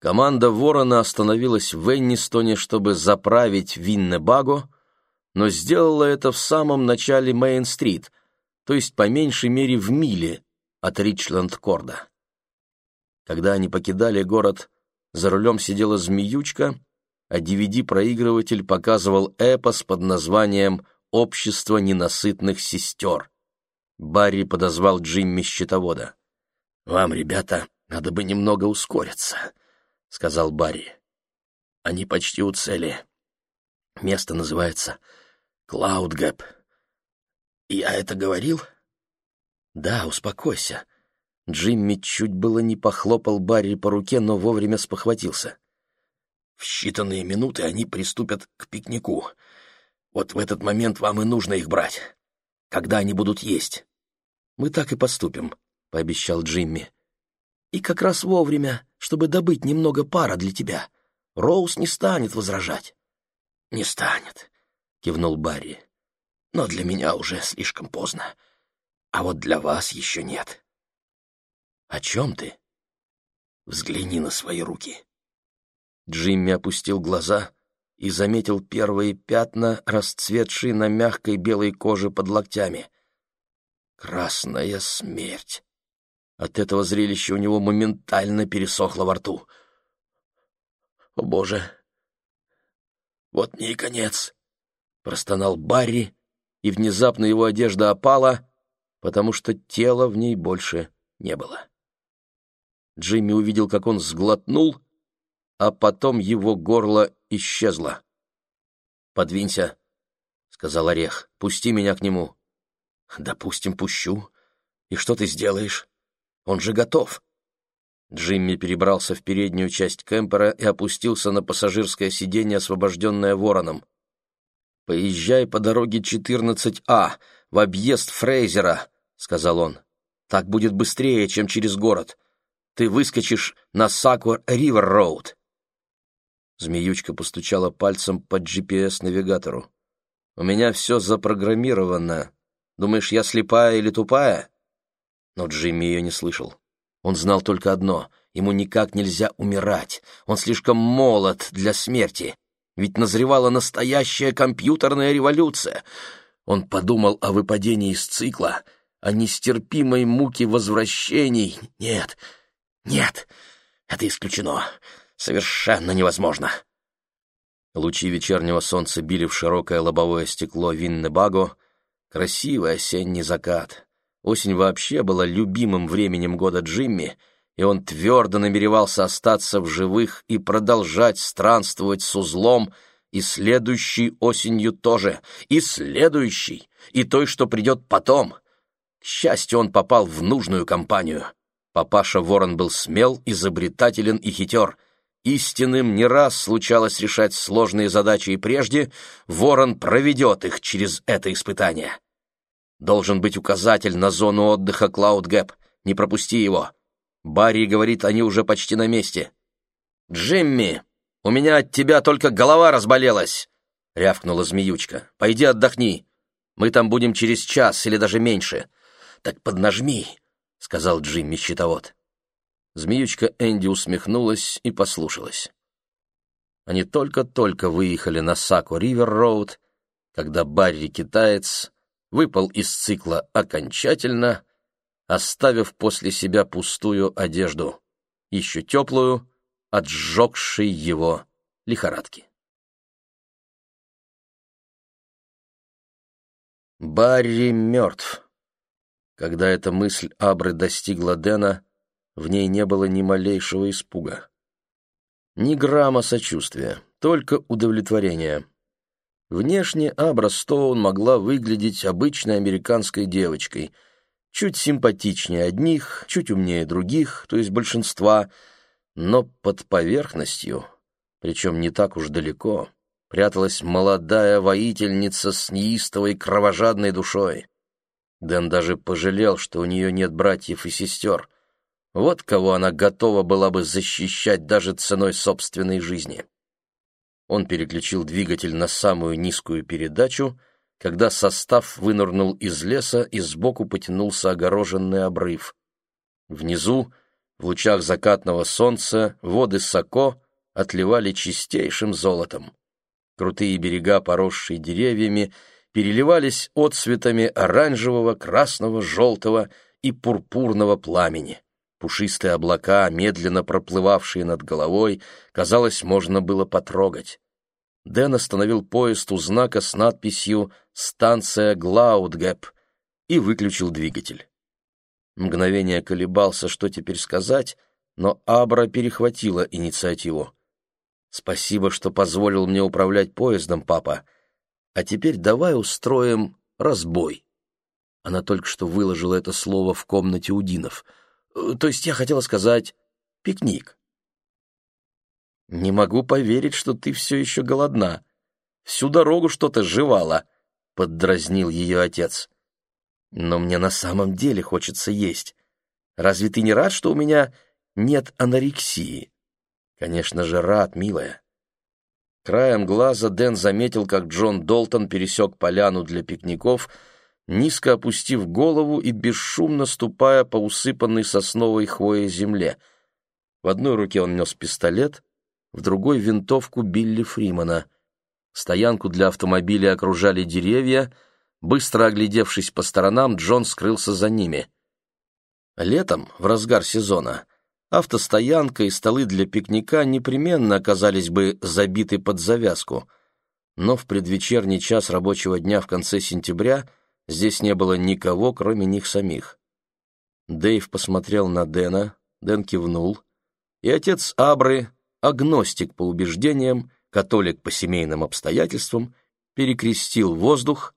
Команда «Ворона» остановилась в Эннистоне, чтобы заправить Виннебаго, но сделала это в самом начале Мейн-стрит, то есть по меньшей мере в миле от Ричленд-Корда. Когда они покидали город, за рулем сидела змеючка, а DVD-проигрыватель показывал эпос под названием «Общество ненасытных сестер». Барри подозвал Джимми счетовода. «Вам, ребята, надо бы немного ускориться», — сказал Барри. «Они почти у цели. Место называется Клаудгэп. Я это говорил?» «Да, успокойся». Джимми чуть было не похлопал Барри по руке, но вовремя спохватился. «В считанные минуты они приступят к пикнику. Вот в этот момент вам и нужно их брать. Когда они будут есть?» «Мы так и поступим», — пообещал Джимми. И как раз вовремя, чтобы добыть немного пара для тебя. Роуз не станет возражать. — Не станет, — кивнул Барри. — Но для меня уже слишком поздно. А вот для вас еще нет. — О чем ты? — Взгляни на свои руки. Джимми опустил глаза и заметил первые пятна, расцветшие на мягкой белой коже под локтями. Красная смерть. От этого зрелища у него моментально пересохло во рту. «О, Боже! Вот мне и конец!» — простонал Барри, и внезапно его одежда опала, потому что тела в ней больше не было. Джимми увидел, как он сглотнул, а потом его горло исчезло. «Подвинься», — сказал Орех, — «пусти меня к нему». «Допустим, пущу. И что ты сделаешь?» Он же готов. Джимми перебрался в переднюю часть кемпера и опустился на пассажирское сиденье, освобожденное вороном. «Поезжай по дороге 14А, в объезд Фрейзера», — сказал он. «Так будет быстрее, чем через город. Ты выскочишь на Сакуар-Ривер-Роуд». Змеючка постучала пальцем по GPS-навигатору. «У меня все запрограммировано. Думаешь, я слепая или тупая?» Но Джимми ее не слышал. Он знал только одно — ему никак нельзя умирать. Он слишком молод для смерти. Ведь назревала настоящая компьютерная революция. Он подумал о выпадении из цикла, о нестерпимой муке возвращений. Нет, нет, это исключено. Совершенно невозможно. Лучи вечернего солнца били в широкое лобовое стекло Виннебаго. Красивый осенний закат. Осень вообще была любимым временем года Джимми, и он твердо намеревался остаться в живых и продолжать странствовать с узлом и следующей осенью тоже, и следующей, и той, что придет потом. К счастью, он попал в нужную компанию. Папаша Ворон был смел, изобретателен и хитер. Истинным не раз случалось решать сложные задачи и прежде, Ворон проведет их через это испытание. Должен быть указатель на зону отдыха Клауд Гэп. Не пропусти его. Барри говорит, они уже почти на месте. «Джимми, у меня от тебя только голова разболелась!» — рявкнула змеючка. «Пойди отдохни. Мы там будем через час или даже меньше». «Так поднажми», — сказал Джимми щитовод. Змеючка Энди усмехнулась и послушалась. Они только-только выехали на Саку-Ривер-Роуд, когда Барри-китаец выпал из цикла окончательно, оставив после себя пустую одежду, еще теплую, отжегшей его лихорадки. Барри мертв. Когда эта мысль Абры достигла Дэна, в ней не было ни малейшего испуга. Ни грамма сочувствия, только удовлетворение. Внешне Абра Стоун могла выглядеть обычной американской девочкой, чуть симпатичнее одних, чуть умнее других, то есть большинства, но под поверхностью, причем не так уж далеко, пряталась молодая воительница с неистовой кровожадной душой. Дэн даже пожалел, что у нее нет братьев и сестер. Вот кого она готова была бы защищать даже ценой собственной жизни. Он переключил двигатель на самую низкую передачу, когда состав вынырнул из леса и сбоку потянулся огороженный обрыв. Внизу, В лучах закатного солнца воды Соко отливали чистейшим золотом. Крутые берега, поросшие деревьями, переливались отцветами оранжевого, красного, желтого и пурпурного пламени. Пушистые облака, медленно проплывавшие над головой, казалось, можно было потрогать. Дэн остановил поезд у знака с надписью «Станция Глаудгэп» и выключил двигатель. Мгновение колебался, что теперь сказать, но Абра перехватила инициативу. «Спасибо, что позволил мне управлять поездом, папа. А теперь давай устроим разбой». Она только что выложила это слово в комнате у Динов — Э, то есть я хотела сказать пикник. Не могу поверить, что ты все еще голодна. Всю дорогу что-то жевала, — поддразнил ее отец. Но мне на самом деле хочется есть. Разве ты не рад, что у меня нет анорексии? Конечно же, рад, милая. Краем глаза Дэн заметил, как Джон Долтон пересек поляну для пикников — низко опустив голову и бесшумно ступая по усыпанной сосновой хвоей земле. В одной руке он нес пистолет, в другой — винтовку Билли Фримана. Стоянку для автомобиля окружали деревья. Быстро оглядевшись по сторонам, Джон скрылся за ними. Летом, в разгар сезона, автостоянка и столы для пикника непременно оказались бы забиты под завязку, но в предвечерний час рабочего дня в конце сентября — Здесь не было никого, кроме них самих. Дэйв посмотрел на Дэна, Дэн кивнул, и отец Абры, агностик по убеждениям, католик по семейным обстоятельствам, перекрестил воздух,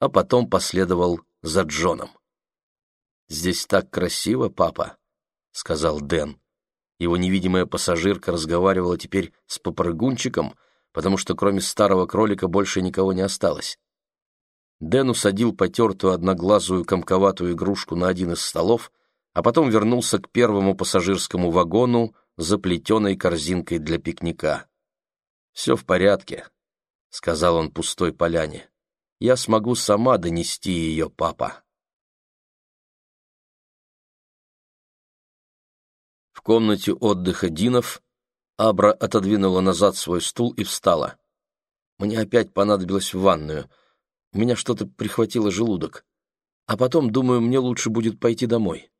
а потом последовал за Джоном. «Здесь так красиво, папа», — сказал Дэн. Его невидимая пассажирка разговаривала теперь с попрыгунчиком, потому что кроме старого кролика больше никого не осталось. Дэн усадил потертую одноглазую комковатую игрушку на один из столов, а потом вернулся к первому пассажирскому вагону за плетеной корзинкой для пикника. «Все в порядке», — сказал он пустой поляне. «Я смогу сама донести ее, папа». В комнате отдыха Динов Абра отодвинула назад свой стул и встала. «Мне опять понадобилось в ванную», у меня что-то прихватило желудок. А потом, думаю, мне лучше будет пойти домой.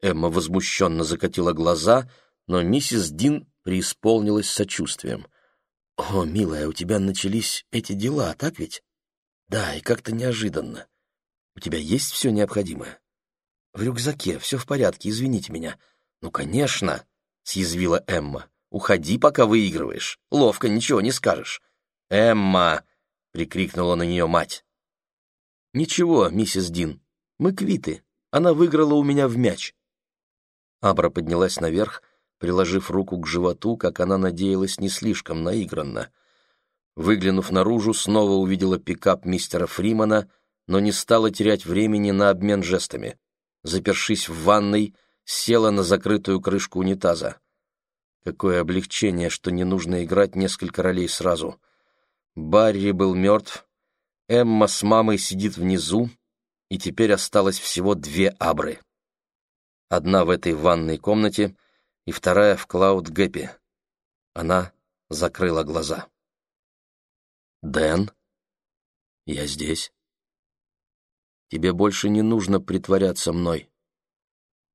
Эмма возмущенно закатила глаза, но миссис Дин преисполнилась сочувствием. «О, милая, у тебя начались эти дела, так ведь?» «Да, и как-то неожиданно. У тебя есть все необходимое?» «В рюкзаке, все в порядке, извините меня». «Ну, конечно», — съязвила Эмма. «Уходи, пока выигрываешь. Ловко, ничего не скажешь». «Эмма!» — прикрикнула на нее мать. «Ничего, миссис Дин, мы квиты. Она выиграла у меня в мяч». Абра поднялась наверх, приложив руку к животу, как она надеялась, не слишком наигранно. Выглянув наружу, снова увидела пикап мистера Фримана, но не стала терять времени на обмен жестами. Запершись в ванной, села на закрытую крышку унитаза. Какое облегчение, что не нужно играть несколько ролей сразу. Барри был мертв, Эмма с мамой сидит внизу, и теперь осталось всего две абры. Одна в этой ванной комнате и вторая в Клауд-Гэпе. Она закрыла глаза. «Дэн, я здесь. Тебе больше не нужно притворяться мной».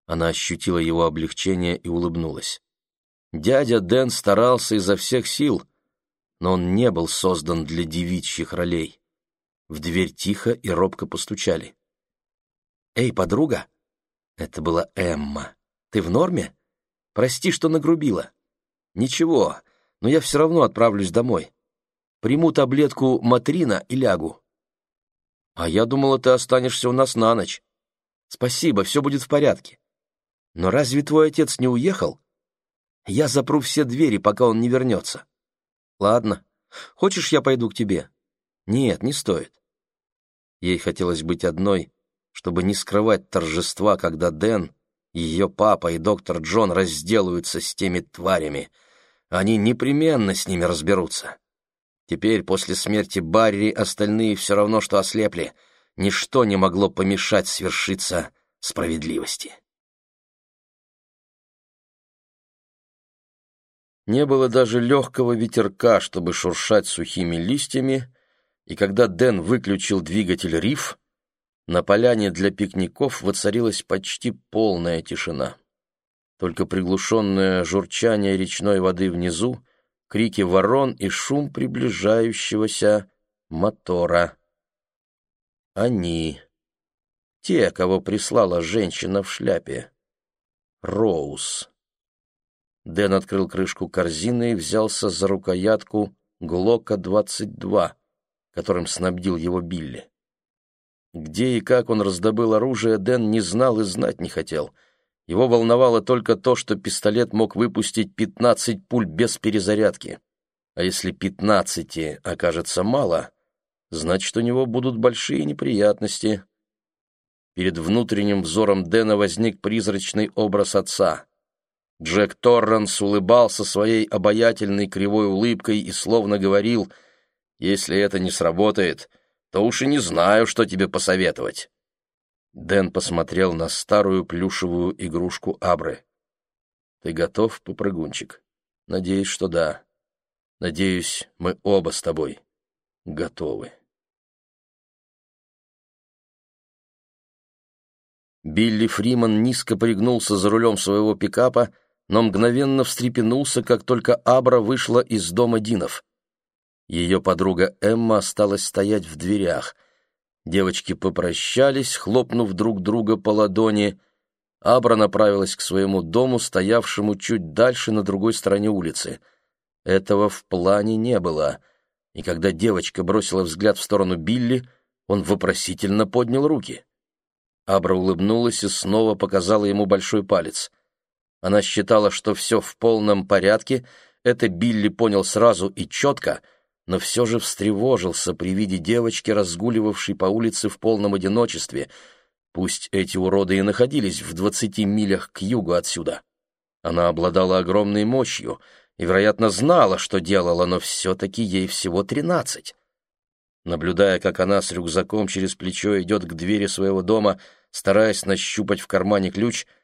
Она ощутила его облегчение и улыбнулась. Дядя Дэн старался изо всех сил — но он не был создан для девичьих ролей. В дверь тихо и робко постучали. «Эй, подруга!» Это была Эмма. «Ты в норме? Прости, что нагрубила». «Ничего, но я все равно отправлюсь домой. Приму таблетку Матрина и лягу». «А я думала, ты останешься у нас на ночь». «Спасибо, все будет в порядке». «Но разве твой отец не уехал?» «Я запру все двери, пока он не вернется». Ладно. Хочешь, я пойду к тебе? Нет, не стоит. Ей хотелось быть одной, чтобы не скрывать торжества, когда Дэн, ее папа и доктор Джон разделаются с теми тварями. Они непременно с ними разберутся. Теперь, после смерти Барри, остальные все равно, что ослепли. Ничто не могло помешать свершиться справедливости. Не было даже легкого ветерка, чтобы шуршать сухими листьями, и когда Дэн выключил двигатель риф, на поляне для пикников воцарилась почти полная тишина. Только приглушенное журчание речной воды внизу, крики ворон и шум приближающегося мотора. Они. Те, кого прислала женщина в шляпе. Роуз. Дэн открыл крышку корзины и взялся за рукоятку Глока-22, которым снабдил его Билли. Где и как он раздобыл оружие, Дэн не знал и знать не хотел. Его волновало только то, что пистолет мог выпустить 15 пуль без перезарядки. А если 15 окажется мало, значит, у него будут большие неприятности. Перед внутренним взором Дэна возник призрачный образ отца. Джек Торренс улыбался своей обаятельной кривой улыбкой и словно говорил, «Если это не сработает, то уж и не знаю, что тебе посоветовать». Дэн посмотрел на старую плюшевую игрушку Абры. «Ты готов, попрыгунчик?» «Надеюсь, что да. Надеюсь, мы оба с тобой готовы». Билли Фриман низко пригнулся за рулем своего пикапа, но мгновенно встрепенулся, как только Абра вышла из дома Динов. Ее подруга Эмма осталась стоять в дверях. Девочки попрощались, хлопнув друг друга по ладони. Абра направилась к своему дому, стоявшему чуть дальше на другой стороне улицы. Этого в плане не было, и когда девочка бросила взгляд в сторону Билли, он вопросительно поднял руки. Абра улыбнулась и снова показала ему большой палец — она считала, что все в полном порядке, это Билли понял сразу и четко, но все же встревожился при виде девочки, разгуливавшей по улице в полном одиночестве, пусть эти уроды и находились в двадцати милях к югу отсюда. Она обладала огромной мощью и, вероятно, знала, что делала, но все-таки ей всего тринадцать. Наблюдая, как она с рюкзаком через плечо идет к двери своего дома, стараясь нащупать в кармане ключ —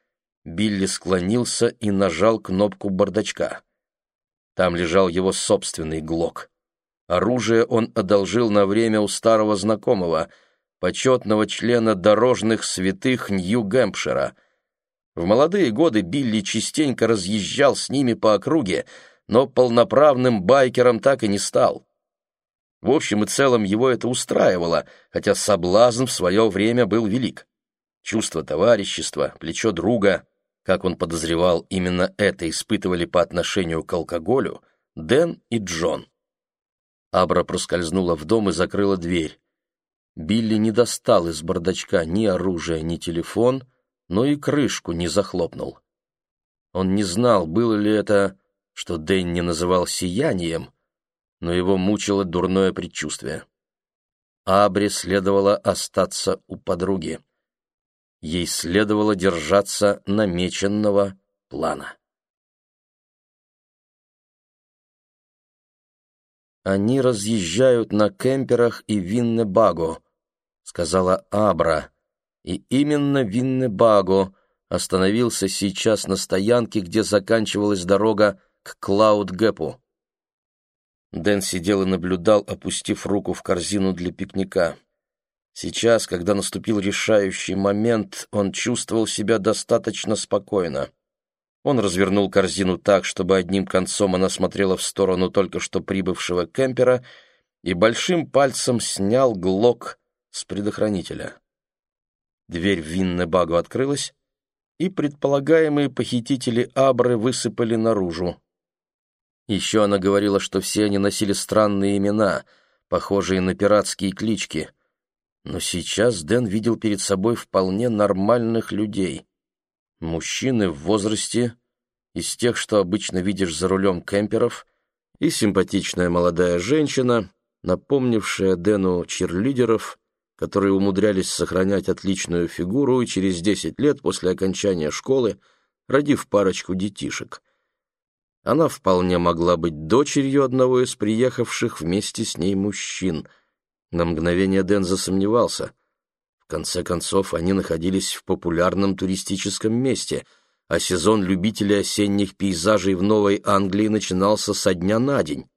Билли склонился и нажал кнопку бардачка. Там лежал его собственный глок. Оружие он одолжил на время у старого знакомого, почетного члена дорожных святых Нью-Гэмпшира. В молодые годы Билли частенько разъезжал с ними по округе, но полноправным байкером так и не стал. В общем и целом его это устраивало, хотя соблазн в свое время был велик. Чувство товарищества, плечо друга, как он подозревал, именно это испытывали по отношению к алкоголю Дэн и Джон. Абра проскользнула в дом и закрыла дверь. Билли не достал из бардачка ни оружия, ни телефон, но и крышку не захлопнул. Он не знал, было ли это, что Дэн не называл сиянием, но его мучило дурное предчувствие. Абре следовало остаться у подруги ей следовало держаться намеченного плана. «Они разъезжают на кемперах и Виннебаго», — сказала Абра. И именно Виннебаго остановился сейчас на стоянке, где заканчивалась дорога к Клауд-Гэпу. Дэн сидел и наблюдал, опустив руку в корзину для пикника. Сейчас, когда наступил решающий момент, он чувствовал себя достаточно спокойно. Он развернул корзину так, чтобы одним концом она смотрела в сторону только что прибывшего кемпера и большим пальцем снял глок с предохранителя. Дверь в Виннебагу открылась, и предполагаемые похитители Абры высыпали наружу. Еще она говорила, что все они носили странные имена, похожие на пиратские клички — но сейчас Дэн видел перед собой вполне нормальных людей. Мужчины в возрасте, из тех, что обычно видишь за рулем кемперов, и симпатичная молодая женщина, напомнившая Дэну черлидеров, которые умудрялись сохранять отличную фигуру и через десять лет после окончания школы, родив парочку детишек. Она вполне могла быть дочерью одного из приехавших вместе с ней мужчин — на мгновение Дэн засомневался. В конце концов, они находились в популярном туристическом месте, а сезон любителей осенних пейзажей в Новой Англии начинался со дня на день.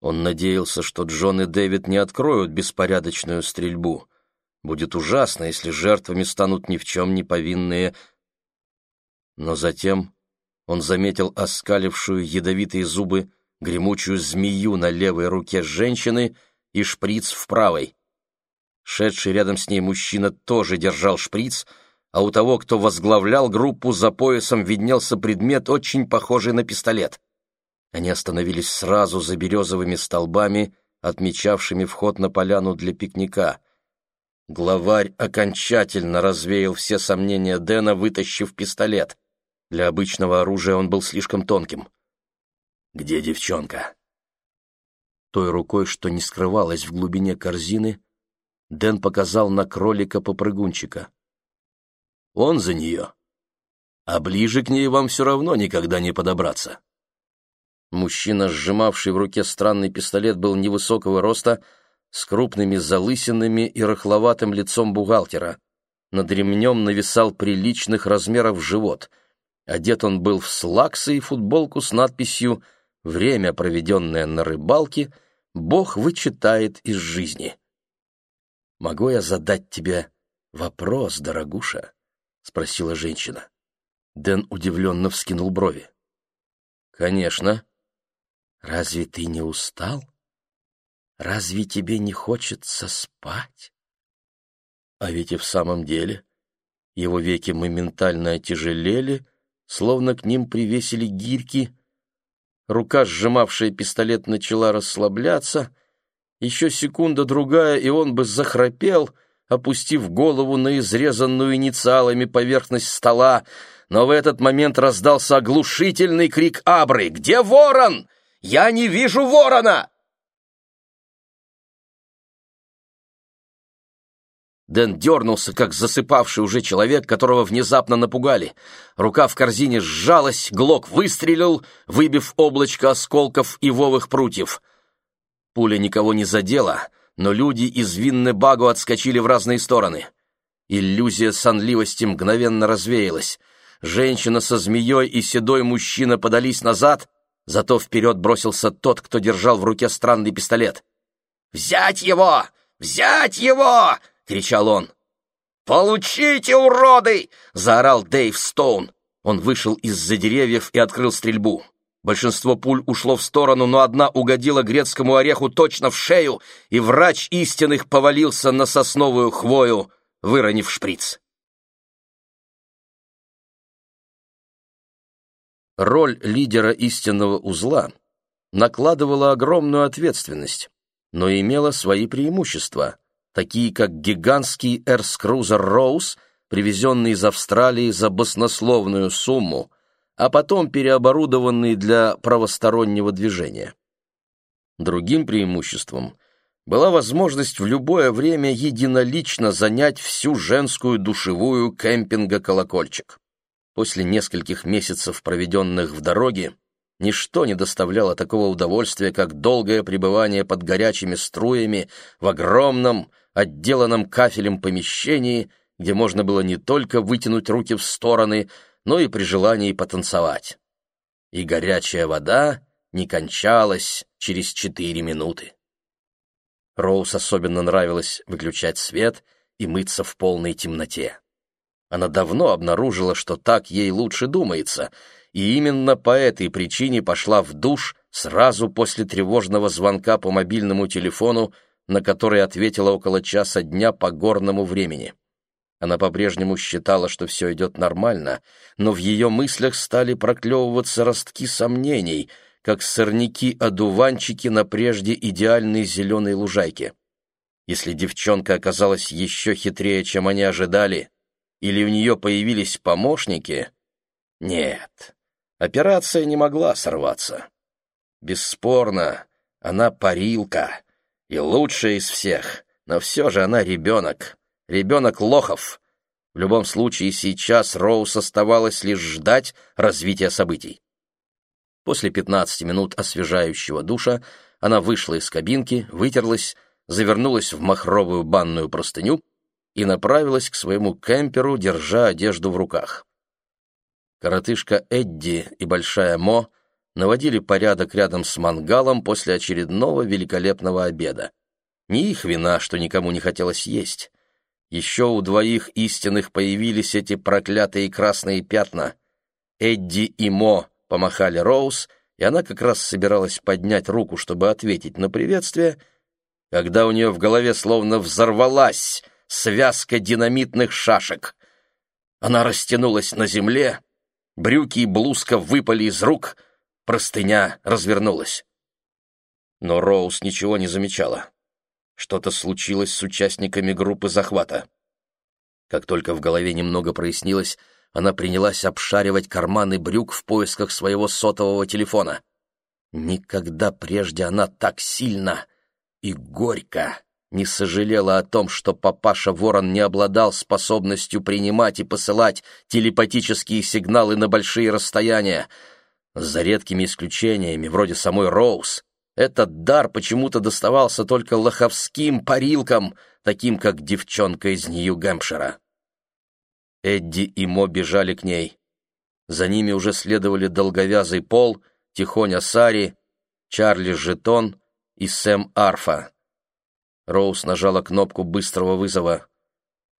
Он надеялся, что Джон и Дэвид не откроют беспорядочную стрельбу. Будет ужасно, если жертвами станут ни в чем не повинные. Но затем он заметил оскалившую ядовитые зубы гремучую змею на левой руке женщины и шприц в правой. Шедший рядом с ней мужчина тоже держал шприц, а у того, кто возглавлял группу, за поясом виднелся предмет, очень похожий на пистолет. Они остановились сразу за березовыми столбами, отмечавшими вход на поляну для пикника. Главарь окончательно развеял все сомнения Дэна, вытащив пистолет. Для обычного оружия он был слишком тонким. «Где девчонка?» Той рукой, что не скрывалась в глубине корзины, Дэн показал на кролика-попрыгунчика. Он за нее. А ближе к ней вам все равно никогда не подобраться. Мужчина, сжимавший в руке странный пистолет, был невысокого роста, с крупными залысинами и рыхловатым лицом бухгалтера. Над ремнем нависал приличных размеров живот. Одет он был в слаксы и футболку с надписью «Время, проведенное на рыбалке, Бог вычитает из жизни». «Могу я задать тебе вопрос, дорогуша?» — спросила женщина. Дэн удивленно вскинул брови. «Конечно. Разве ты не устал? Разве тебе не хочется спать?» А ведь и в самом деле его веки моментально отяжелели, словно к ним привесили гирьки. Рука, сжимавшая пистолет, начала расслабляться. Еще секунда-другая, и он бы захрапел — опустив голову на изрезанную инициалами поверхность стола, но в этот момент раздался оглушительный крик Абры. «Где ворон? Я не вижу ворона!» Дэн дернулся, как засыпавший уже человек, которого внезапно напугали. Рука в корзине сжалась, глок выстрелил, выбив облачко осколков и ивовых прутьев. Пуля никого не задела — но люди из Виннебагу отскочили в разные стороны. Иллюзия сонливости мгновенно развеялась. Женщина со змеей и седой мужчина подались назад, зато вперед бросился тот, кто держал в руке странный пистолет. «Взять его! Взять его!» — кричал он. «Получите, уроды!» — заорал Дэйв Стоун. Он вышел из-за деревьев и открыл стрельбу. Большинство пуль ушло в сторону, но одна угодила грецкому ореху точно в шею, и врач истинных повалился на сосновую хвою, выронив шприц. Роль лидера истинного узла накладывала огромную ответственность, но имела свои преимущества, такие как гигантский эрскрузер «Роуз», привезенный из Австралии за баснословную сумму, а потом переоборудованный для правостороннего движения. Другим преимуществом была возможность в любое время единолично занять всю женскую душевую кемпинга «Колокольчик». После нескольких месяцев, проведенных в дороге, ничто не доставляло такого удовольствия, как долгое пребывание под горячими струями в огромном, отделанном кафелем помещении, где можно было не только вытянуть руки в стороны, но и при желании потанцевать. И горячая вода не кончалась через четыре минуты. Роуз особенно нравилось выключать свет и мыться в полной темноте. Она давно обнаружила, что так ей лучше думается, и именно по этой причине пошла в душ сразу после тревожного звонка по мобильному телефону, на который ответила около часа дня по горному времени. Она по-прежнему считала, что все идет нормально, но в ее мыслях стали проклевываться ростки сомнений, как сорняки-одуванчики на прежде идеальной зеленой лужайке. Если девчонка оказалась еще хитрее, чем они ожидали, или у нее появились помощники... Нет, операция не могла сорваться. Бесспорно, она парилка, и лучшая из всех, но все же она ребенок. Ребенок Лохов. В любом случае, сейчас Роуз оставалось лишь ждать развития событий. После 15 минут освежающего душа она вышла из кабинки, вытерлась, завернулась в махровую банную простыню и направилась к своему кемперу, держа одежду в руках. Коротышка Эдди и Большая Мо наводили порядок рядом с мангалом после очередного великолепного обеда. Не их вина, что никому не хотелось есть. Еще у двоих истинных появились эти проклятые красные пятна. Эдди и Мо помахали Роуз, и она как раз собиралась поднять руку, чтобы ответить на приветствие, когда у нее в голове словно взорвалась связка динамитных шашек. Она растянулась на земле, брюки и блузка выпали из рук, простыня развернулась. Но Роуз ничего не замечала. Что-то случилось с участниками группы захвата. Как только в голове немного прояснилось, она принялась обшаривать карманы брюк в поисках своего сотового телефона. Никогда прежде она так сильно и горько не сожалела о том, что папаша Ворон не обладал способностью принимать и посылать телепатические сигналы на большие расстояния. За редкими исключениями, вроде самой Роуз, этот дар почему-то доставался только лоховским парилкам, таким как девчонка из Нью-Гэмпшира. Эдди и Мо бежали к ней. За ними уже следовали долговязый Пол, Тихоня Сари, Чарли Жетон и Сэм Арфа. Роуз нажала кнопку быстрого вызова.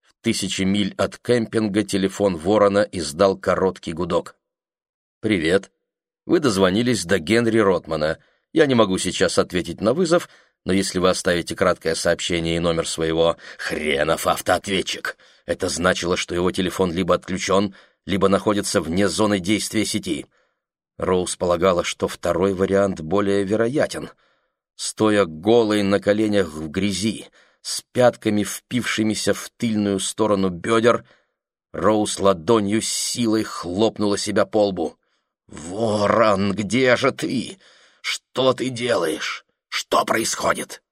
В тысячи миль от кемпинга телефон Ворона издал короткий гудок. «Привет. Вы дозвонились до Генри Ротмана. Я не могу сейчас ответить на вызов, но если вы оставите краткое сообщение и номер своего хренов автоответчик, это значило, что его телефон либо отключен, либо находится вне зоны действия сети». Роуз полагала, что второй вариант более вероятен — стоя голой на коленях в грязи, с пятками впившимися в тыльную сторону бедер, Роуз ладонью с силой хлопнула себя по лбу. «Ворон, где же ты? Что ты делаешь? Что происходит?»